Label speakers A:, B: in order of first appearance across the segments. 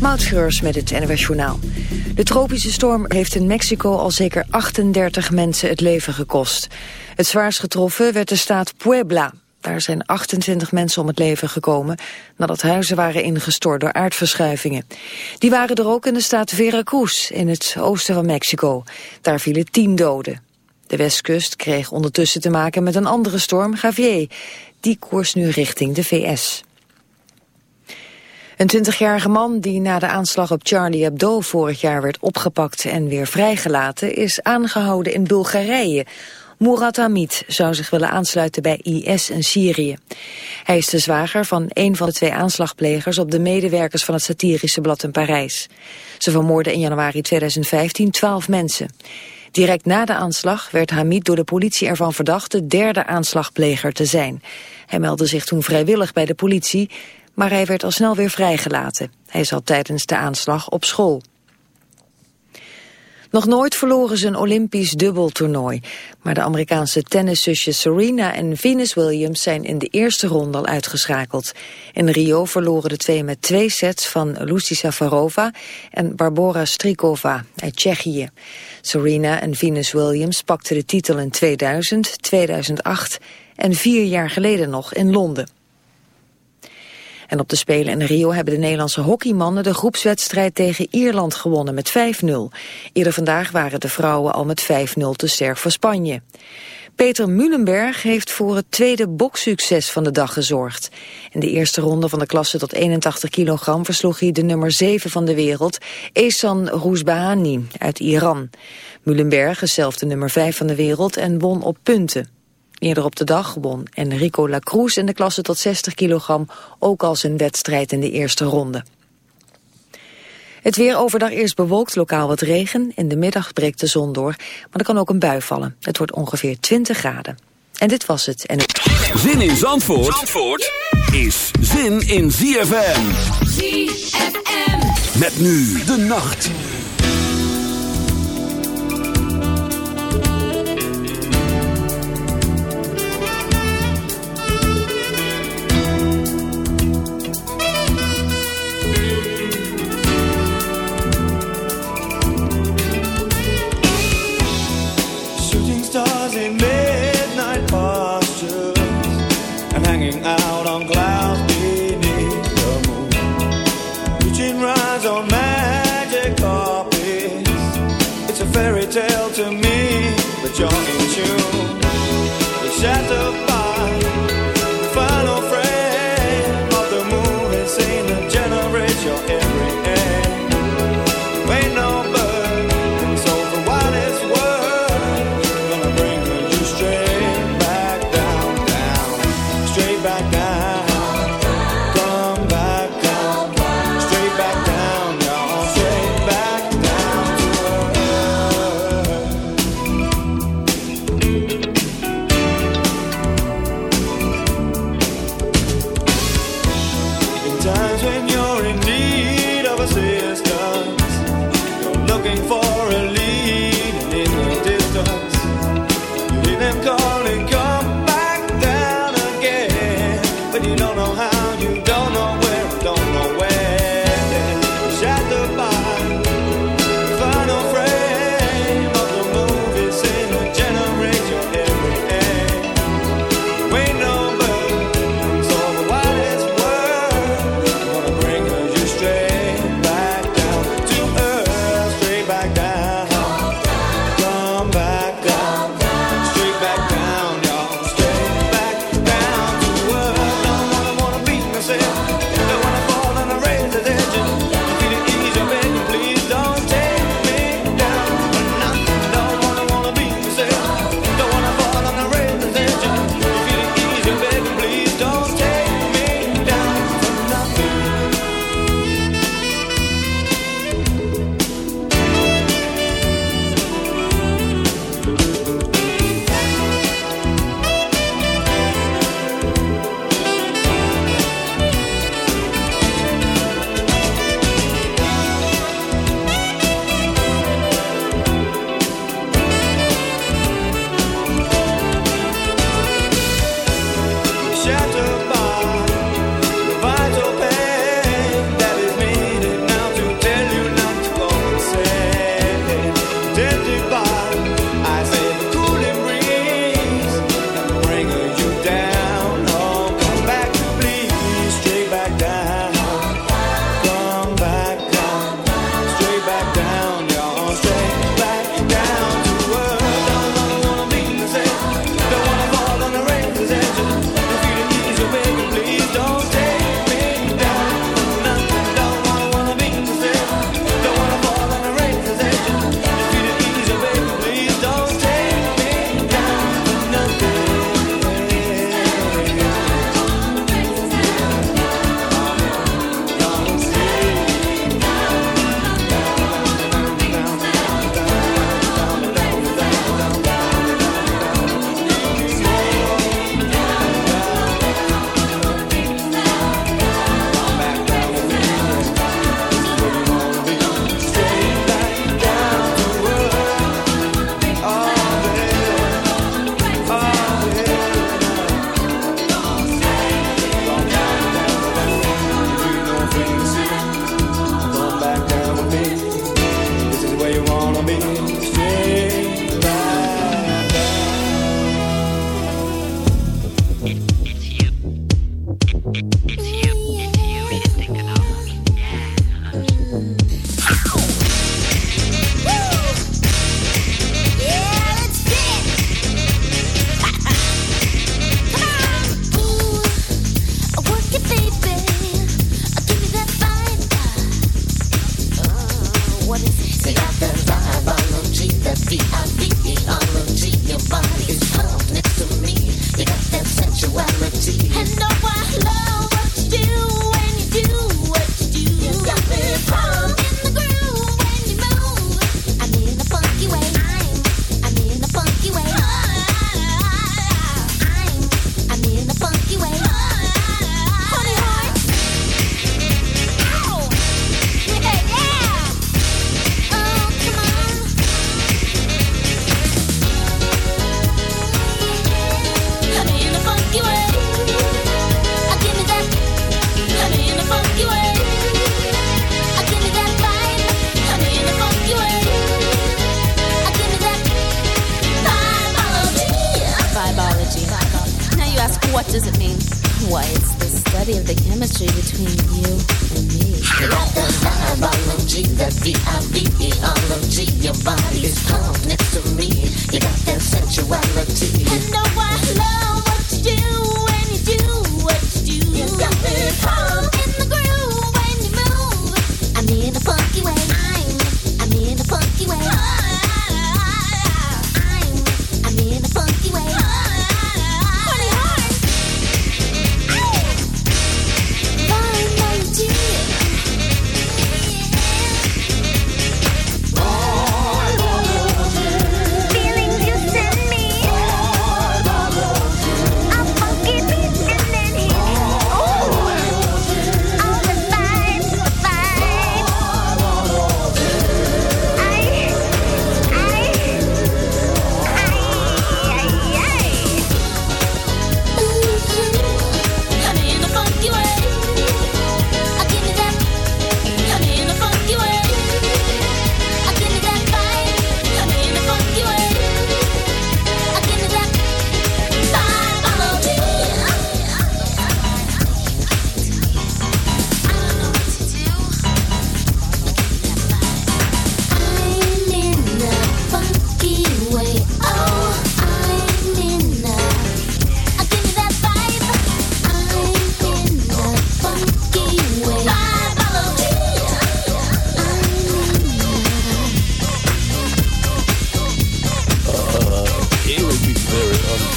A: Moutschreurs met het NWS Journaal. De tropische storm heeft in Mexico al zeker 38 mensen het leven gekost. Het zwaarst getroffen werd de staat Puebla. Daar zijn 28 mensen om het leven gekomen nadat huizen waren ingestort door aardverschuivingen. Die waren er ook in de staat Veracruz in het oosten van Mexico. Daar vielen 10 doden. De westkust kreeg ondertussen te maken met een andere storm, Javier. Die koers nu richting de VS. Een 20-jarige man die na de aanslag op Charlie Hebdo vorig jaar werd opgepakt en weer vrijgelaten is aangehouden in Bulgarije. Murat Hamid zou zich willen aansluiten bij IS in Syrië. Hij is de zwager van een van de twee aanslagplegers op de medewerkers van het satirische blad in Parijs. Ze vermoorden in januari 2015 twaalf mensen. Direct na de aanslag werd Hamid door de politie ervan verdacht de derde aanslagpleger te zijn. Hij meldde zich toen vrijwillig bij de politie, maar hij werd al snel weer vrijgelaten. Hij zat tijdens de aanslag op school. Nog nooit verloren ze een Olympisch dubbeltoernooi. Maar de Amerikaanse tenniszusjes Serena en Venus Williams zijn in de eerste ronde al uitgeschakeld. In Rio verloren de twee met twee sets van Lucy Safarova en Barbora Strikova uit Tsjechië. Serena en Venus Williams pakten de titel in 2000, 2008 en vier jaar geleden nog in Londen. En op de Spelen in Rio hebben de Nederlandse hockeymannen de groepswedstrijd tegen Ierland gewonnen met 5-0. Eerder vandaag waren de vrouwen al met 5-0 te sterk voor Spanje. Peter Mulenberg heeft voor het tweede boksucces van de dag gezorgd. In de eerste ronde van de klasse tot 81 kilogram versloeg hij de nummer 7 van de wereld, Ehsan Rouzbahani uit Iran. Mulenberg is zelf de nummer 5 van de wereld en won op punten. Eerder op de dag won Enrico Lacruz in de klasse tot 60 kilogram ook al zijn wedstrijd in de eerste ronde. Het weer overdag eerst bewolkt, lokaal wat regen. In de middag breekt de zon door, maar er kan ook een bui vallen. Het wordt ongeveer 20 graden. En dit was het. En
B: Zin in Zandvoort, Zandvoort is zin in ZFM.
C: ZFM.
B: Met nu de nacht.
D: does it mean why it's the study of the chemistry between you and me.
E: You got the biology, that V-I-V-E-ology, your body is calm next to me. You got that sensuality.
D: I know I love what you do, when you do what you do.
E: You got me calm.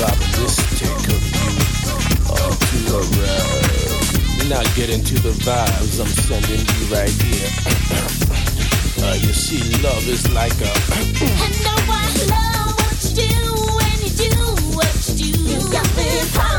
D: optimistic of you all to
F: arrive. You're not the vibes I'm sending you right here. uh, you see, love is like a.
D: I know I love what you do when you do what you do.
E: You got me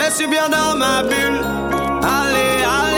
G: Je suis bien dans ma bulle. Allez, allez.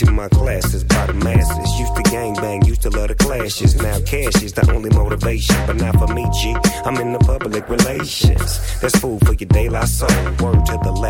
H: Teaching my classes by the masses. Used to gang bang. Used to love the clashes. Now cash is the only motivation. But not for me, G. I'm in the public relations. That's food for your daylight soul. Word to the letter.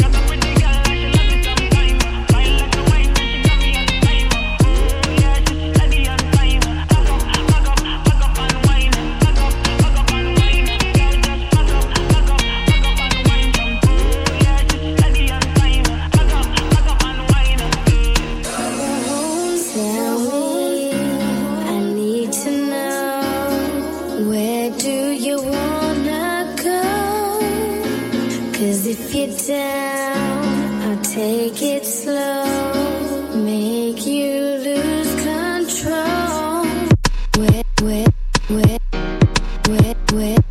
I: Wet,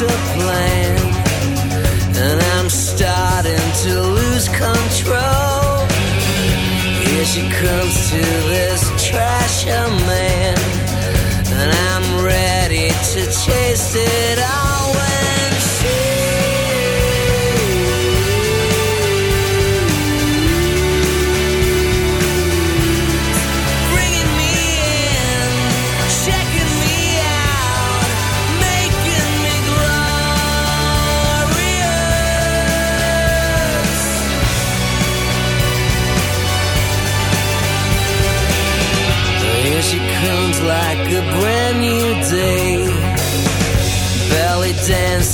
J: master plan, and I'm starting to lose control. Here she comes to this trasher man, and I'm ready to chase it all.